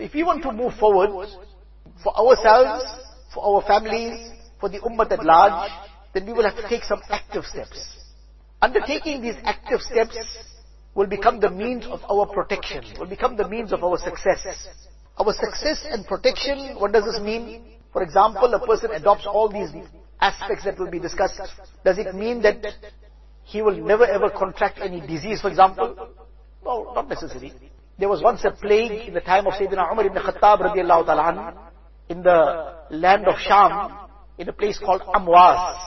If we want to move forward for ourselves, for our families, for the ummah at large, then we will have to take some active steps. Undertaking these active steps will become the means of our protection, will become the means of our success. Our success and protection, what does this mean? For example, a person adopts all these aspects that will be discussed. Does it mean that he will never ever contract any disease, for example? No, not necessary. There was once a plague in the time of Sayyidina Umar ibn Khattab radiallahu ta'ala in the land of Sham, in a place called Amwas.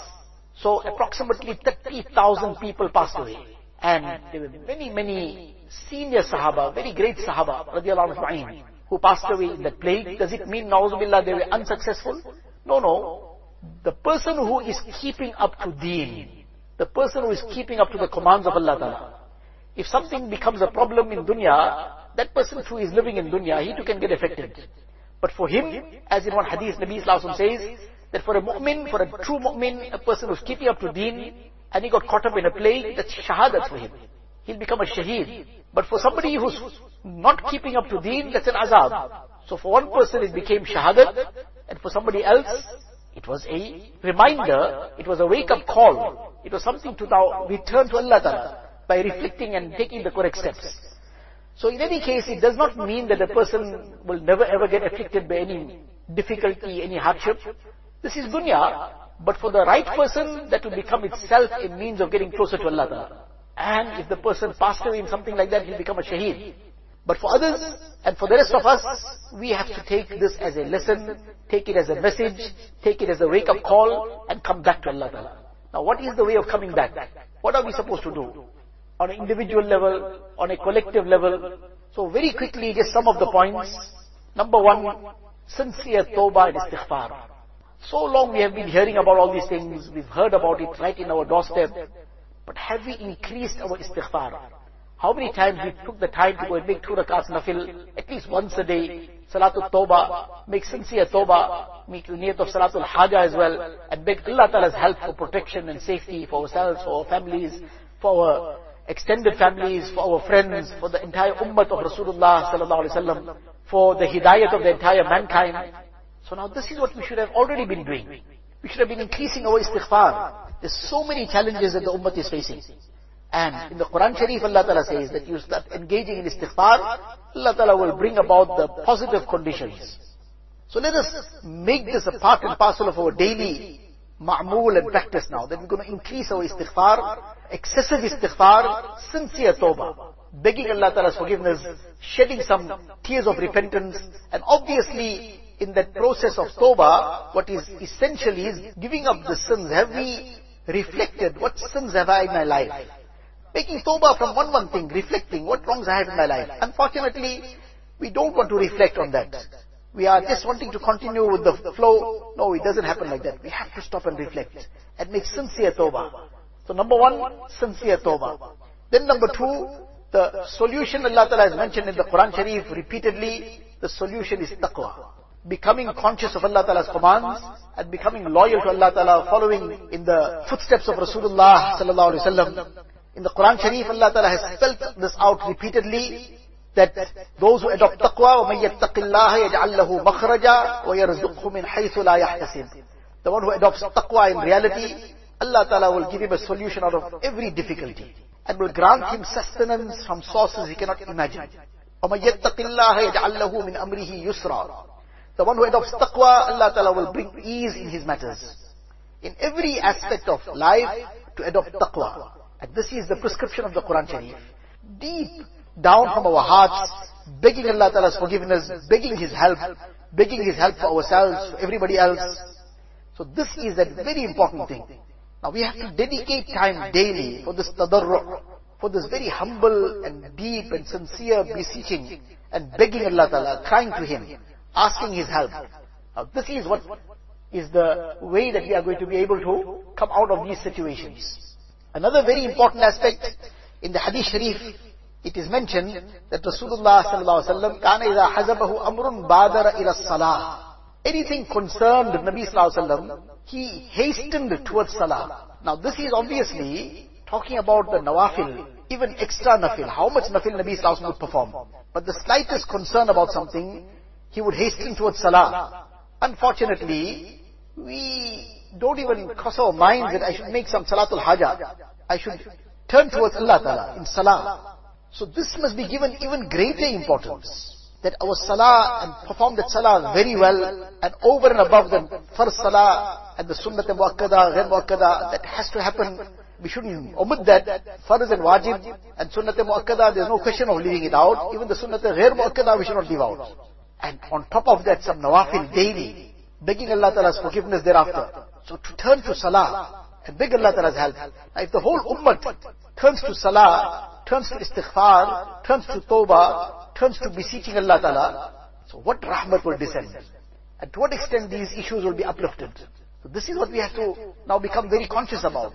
So approximately 30,000 people passed away. And there were many, many senior Sahaba, very great Sahaba, radiallahu anhu, who passed away in that plague. Does it mean, na'uzubillah, they were unsuccessful? No, no. The person who is keeping up to deen, the person who is keeping up to the commands of Allah Ta'ala, if something becomes a problem in dunya, that person who is living in dunya, he too can get affected. But for him, as in one hadith, Nabi Sallallahu says, that for a mu'min, for a true mu'min, a person who's keeping up to deen, and he got caught up in a plague, that's shahadat for him. He'll become a shaheed. But for somebody who's not keeping up to deen, that's an azab. So for one person it became shahadat, and for somebody else, it was a reminder, it was a wake-up call. It was something to now return to Allah Ta'ala by reflecting and taking the correct steps. So in any case, it does not mean that a person will never ever get afflicted by any difficulty, any hardship. This is dunya, but for the right person, that will become itself a means of getting closer to Allah Ta'ala. And if the person passed away in something like that, he'll become a shaheed. But for others, and for the rest of us, we have to take this as a lesson, take it as a message, take it as a wake-up call, and come back to Allah Ta'ala. Now what is the way of coming back? What are we supposed to do? On an individual level, on a collective level. So very quickly, just some of the points. Number one, sincere tawbah and istighfar. So long we have been hearing about all these things, we've heard about it right in our doorstep, but have we increased our istighfar? How many times we took the time to go and make two rakats nafil, at least once a day, salatul tawbah, make sincere tawbah, make the niyat of salatul haja as well, and beg Allah Ta'ala's help for protection and safety for ourselves, for our families, for our extended families, for our friends, for the entire ummah of Rasulullah sallallahu alaihi wasallam, for the hidayat of the entire mankind. So now this is what we should have already been doing. We should have been increasing our istighfar. There's so many challenges that the ummah is facing. And in the Quran Sharif, Allah Ta'ala says that you start engaging in istighfar, Allah Ta'ala will bring about the positive conditions. So let us make this a part and parcel of our daily ma'mul and practice now, that we're going to increase our istighfar, excessive istighfar, sincere tawbah, begging Allah Ta'ala's forgiveness, shedding some tears of repentance, and obviously in that process of tawbah, what is essentially is giving up the sins. Have we reflected what sins have I in my life? Making tawbah from one one thing, reflecting what wrongs I have in my life. Unfortunately, we don't want to reflect on that. We are just wanting to continue with the flow. No, it doesn't happen like that. We have to stop and reflect and make sincere tawbah. So number one, sincere tawbah. Then number two, the solution Allah Ta'ala has mentioned in the Quran Sharif repeatedly, the solution is taqwa becoming conscious of Allah Ta'ala's commands and becoming loyal to Allah Ta'ala, following in the footsteps of Rasulullah Sallallahu Alaihi Wasallam. In the Quran Sharif, Allah Ta'ala has spelled this out repeatedly, that those who adopt taqwa, وَمَن يَتَّقِ اللَّهَ يَجْعَلْ لَهُ مَخْرَجًا وَيَرْزُقْهُ مِنْ حَيْثُ لَا يَحْتَسِبُ The one who adopts taqwa in reality, Allah Ta'ala will give him a solution out of every difficulty and will grant him sustenance from sources he cannot imagine. وَمَن يَتَّقِ اللَّهَ يَجْعَلْ لَهُ مِنْ أَمْرِهِ يُسْرًا the one who adopts taqwa, Allah Ta'ala will bring ease in his matters. In every aspect of life, to adopt taqwa. And this is the prescription of the Quran Sharif. Deep down from our hearts, begging Allah Ta'ala's forgiveness, begging His help, begging His help for ourselves, for everybody else. So this is a very important thing. Now we have to dedicate time daily for this tadarru', for this very humble and deep and sincere beseeching and begging Allah Ta'ala, crying to Him asking His help. Now this is what is the way that we are going to be able to come out of these situations. Another very important aspect in the Hadith Sharif, it is mentioned that Rasulullah sallallahu alaihi wasallam kana idha hazabahu amrun badara ila salah. Anything concerned Nabi sallallahu alaihi wasallam, he hastened towards salah. Now this is obviously talking about the nawafil, even extra nafil, how much nafil Nabi sallallahu alaihi wasallam would perform. But the slightest concern about something, he would hasten towards salah. Unfortunately, we don't even cross our minds that I should make some salatul haja. I should turn towards Allah Ta'ala in salah. So this must be given even greater importance. That our salah and perform that salah very well and over and above the farz salah and the sunnat muakkada, ghair muakkada, that has to happen. We shouldn't omit that. Farz and wajib and sunnat muakkada, there's no question of leaving it out. Even the sunnat ghair muakkada, we should not leave out. And on top of that, some nawafil daily, begging Allah Ta'ala's forgiveness thereafter. So to turn to salah and beg Allah Ta'ala's help. Now if the whole ummah turns to salah, turns to istighfar, turns to tawbah, turns to beseeching Allah Ta'ala, so what rahmat will descend? And to what extent these issues will be uplifted? So this is what we have to now become very conscious about.